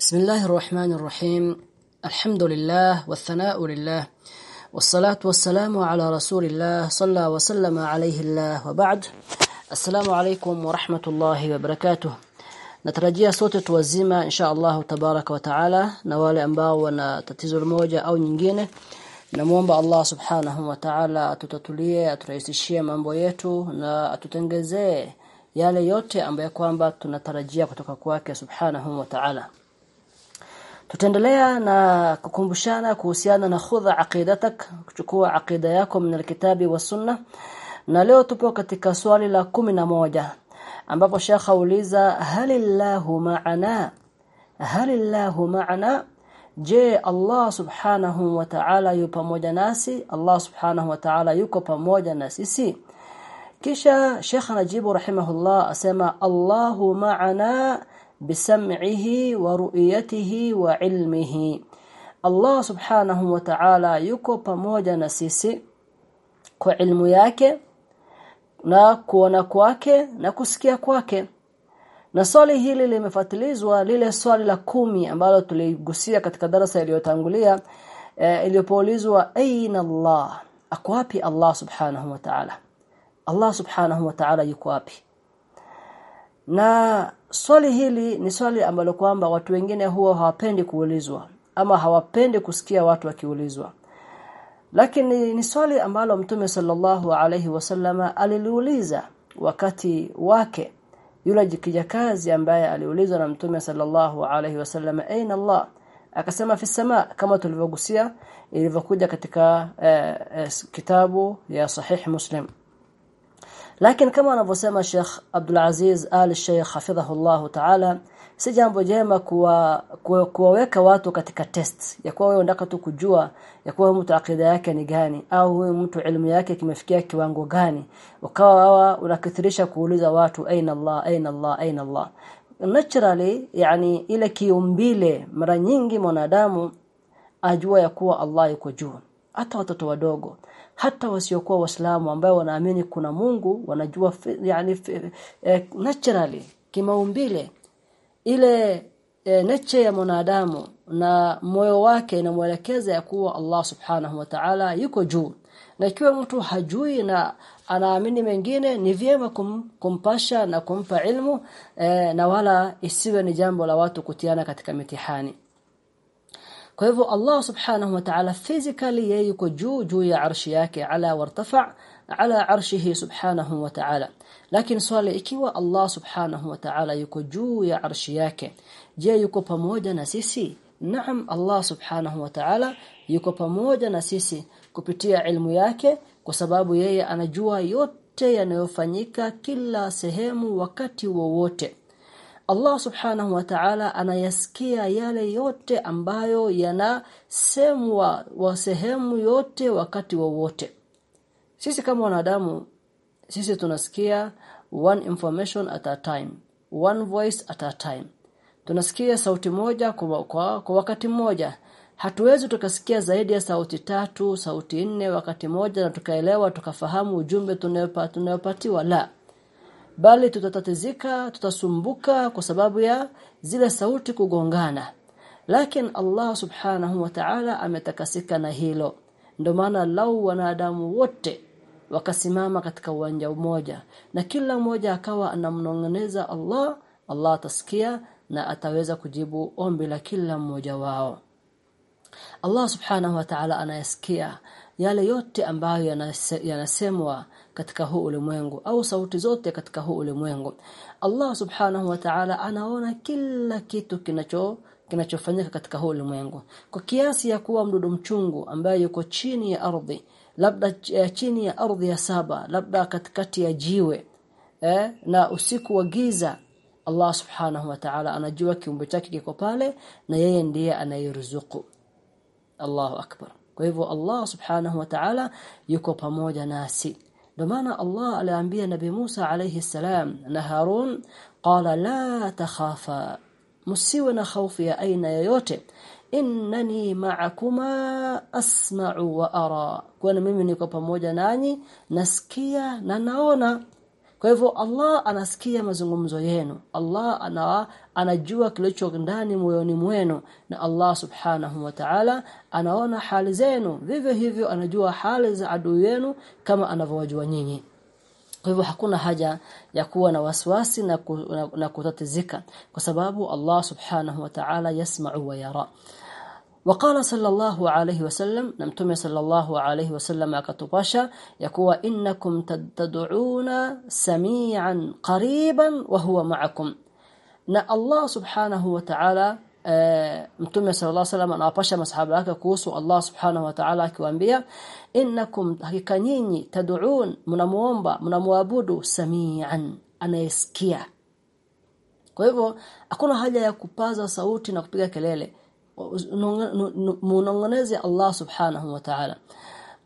بسم الله الرحمن الرحيم الحمد لله والثناء لله والصلاة والسلام على رسول الله صلى وسلم عليه الله وبعد السلام عليكم ورحمة الله وبركاته natarajia sote tuwazima insha Allah tabaraka wa taala na wale ambao wana tatizo moja au nyingine namuomba Allah subhanahu wa ta'ala atutatulie aturahisishie mambo yetu na atutengezee yale yote ambayo kwamba tunatarajia kutoka kwake subhanahu wa ta'ala Tutaendelea na kukumbushana kuhusiana na khudha aqidatak kuchukua aqida yako min alkitabi wa sunna na leo tupo katika swali la na moja ambapo shekha auliza halillahu ma'ana? Halillahu ma'ana? Je Allah subhanahu wa ta'ala yupo pamoja nasi? Allah subhanahu wa ta'ala yuko pamoja na sisi? Kisha Sheikh najibu rahimahullah asema Allahu ma'ana bisam'ihi wa ru'yatihi wa ilmihi Allah subhanahu yuko pamoja na sisi kwa ilmu yake na kuona kwake na kusikia kwake. Na swali hili limefatilizwa lile swali la kumi ambalo tuligusia katika darasa iliyotangulia e, iliyopoulizwa aina Allah? Akwapi Allah subhanahu wa ta'ala? Allah subhanahu wa ta'ala yuko wapi na swali hili ni swali ambalo kwamba watu wengine huwa hawapendi kuulizwa ama hawapendi kusikia watu wakiulizwa. Lakini ni swali ambalo Mtume sallallahu alaihi wasallama aliliuliza wakati wake. Yule kijakazi ambaye aliulizwa na Mtume sallallahu alayhi wasallama aina Allah? Akasema fi sama kama tulivyogusia ilivyokuja katika eh, eh, kitabu ya sahih Muslim lakini kama anavyosema Sheikh Abdul Aziz Al Sheikh hafidhahullah ta'ala si jambo jema kuwa kuwaweka watu katika test ya kuwa wewe unataka tu kujua ya kuwa mtu akida yake ni gani au huyu mtu elimu yake kimefikia kiwango gani. Ukawa unakithirisha kuuliza watu aina Allah aina Allah aina Allah. Naturally yani ile kiumbile mara nyingi mwanadamu ajua ya kuwa Allah yuko juu. Hata watoto wadogo hata wasiokuwa waislamu ambao wanaamini kuna Mungu wanajua yani eh, naturally kimaumbile. Ile e, neche ya mwanadamu na moyo wake inamwelekeza ya kuwa Allah subhanahu wa ta'ala yuko juu. Na ikiwa mtu hajui na anaamini mengine ni vyema kum, kumpasha na kumpa ilmu e, na wala isiwe ni jambo la watu kutiana katika mitihani kwa hivyo Allah subhanahu wa ta'ala physically yeye yuko juu juu ya arshi yake ala wartafa ala arshihi subhanahu wa ta'ala. Lakini swali ikiwa Allah subhanahu wa ta'ala yuko juu ya arshi yake je yuko pamoja na sisi? Naam Allah subhanahu wa ta'ala yuko pamoja na sisi kupitia ilmu yake kwa sababu yeye anajua yote yanayofanyika kila sehemu wakati wowote Allah subhanahu wa ta'ala anayasikia yale yote ambayo yanasemwa wa sehemu yote wakati wowote. Sisi kama wanadamu sisi tunasikia one information at a time one voice at a time. Tunasikia sauti moja kwa, kwa, kwa wakati mmoja. Hatuwezi tukasikia zaidi ya sauti tatu sauti nne wakati mmoja na tukaelewa tukafahamu ujumbe tunayopatiwa la bali tutatatizika tutasumbuka kwa sababu ya zile sauti kugongana. Lakini Allah subhanahu wa ta'ala ametakasika na hilo. Ndio maana lau wanadamu wote wakasimama katika uwanja mmoja na kila mmoja akawa anamnongoneza Allah Allah atasikia na ataweza kujibu ombi la kila mmoja wao Allah subhanahu wa ta'ala anayasikia yale yote ambayo yanasemwa katika huu ulimwengu au sauti zote katika huu ulimwengu. Allah subhanahu wa ta'ala anaona kila kitu kinacho kinachofanyika katika huu ulimwengu. Kwa kiasi ya kuwa mdudu mchungu ambaye yuko chini ya ardhi labda chini ya ardhi ya saba labda katikati ya jiwe eh, na usiku wa giza Allah subhanahu wa ta'ala anajua kiumbe chake kiko pale na yeye ndiye anayeruzuku Allahu akbar. Kwa hivyo Allah subhanahu wa ta'ala yuko pamoja nasi. Ndio maana Allah aliambia Nabi Musa alayhi salam na Harun qala la takhafa msiwe na hofu ya aina yoyote. Innani ma'akuma asma'u wa ara. Kwa mimi niko pamoja nanyi nasikia na naona kwa hivyo Allah anasikia mazungumzo yenu. Allah ana, anajua kilicho ndani moyoni mwenu. Na Allah subhanahu wa ta'ala anaona hali zenu. Vivyo hivyo anajua hali za adui yenu kama anavyowajua nyinyi. Kwa hivyo hakuna haja ya kuwa na wasiwasi na, ku, na, na kutatizika. Kwa sababu Allah subhanahu wa ta'ala yasma'u wa yara Wakala sallallahu alayhi wasallam na mtume sallallahu alayhi wasallam akatupasha ya kuwa innakum tad'una samian qariban wa huwa ma'akum. Na Allah subhanahu wa ta'ala Uh, mtume sallallahu alaihi wasallam anawapasha masahaba wake kuhusu Allah subhanahu wa ta'ala akiwaambia innakum hakika nyinyi tad'un mnamuomba mnamuabudu samian anayesikia kwa hivyo hakuna haja ya kupaza sauti na kupiga kelele munongoneze Allah subhanahu wa ta'ala.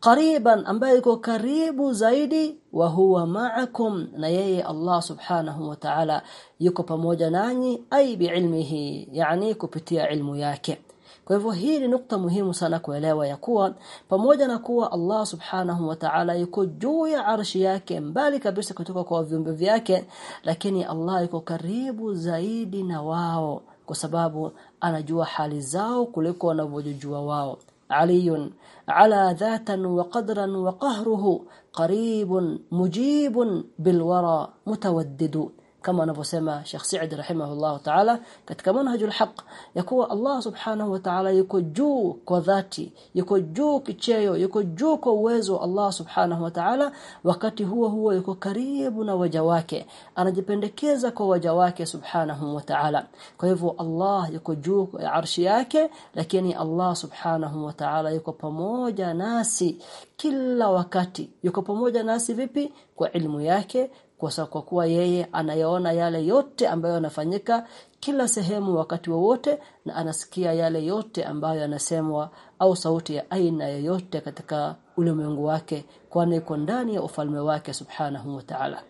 Qariban ambaye yuko karibu zaidi wa huwa ma'akum na yeye Allah subhanahu wa ta'ala yuko pamoja nanyi ai biilmihi yani kupitia ilmu yake. Kwa hivyo hii ni nukta muhimu sana kuelewa ya kuwa pamoja na kuwa Allah subhanahu wa ta'ala yuko juu ya arshi yake mbali kabisa kutoka kwa viumbe vyake lakini Allah yuko karibu zaidi na wao kwa sababu anajua hali zao kuliko wanavyojua wao علي على ذاتا وقدرا وقهره قريب مجيب بالورى متودد kama anavyosema Sheikh Said rahimahullah ta'ala katika manhajul haq ya kuwa Allah subhanahu wa ta'ala yuko juu kwa dhati yuko juu kicheo yuko juu kwa uwezo Allah subhanahu wa ta'ala wakati huo huo yuko karibu na waja wake anajipendekeza kwa waja wake subhanahu wa ta'ala. Kwa hivyo Allah yuko juu ya arshi yake lakini Allah subhanahu wa ta'ala yuko pamoja nasi kila wakati. Yuko pamoja nasi vipi? Kwa ilmu yake kwa kwa kuwa yeye anayaona yale yote ambayo yanafanyika kila sehemu wakati wowote na anasikia yale yote ambayo yanasemwa au sauti ya aina yoyote katika ulimwengu wake kwani iko ndani ya ufalme wake subhanahu wa ta'ala.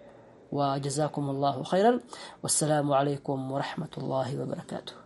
Wa jazakumullahu khairan. Wassalamu alaykum wa rahmatullahi wa barakatuh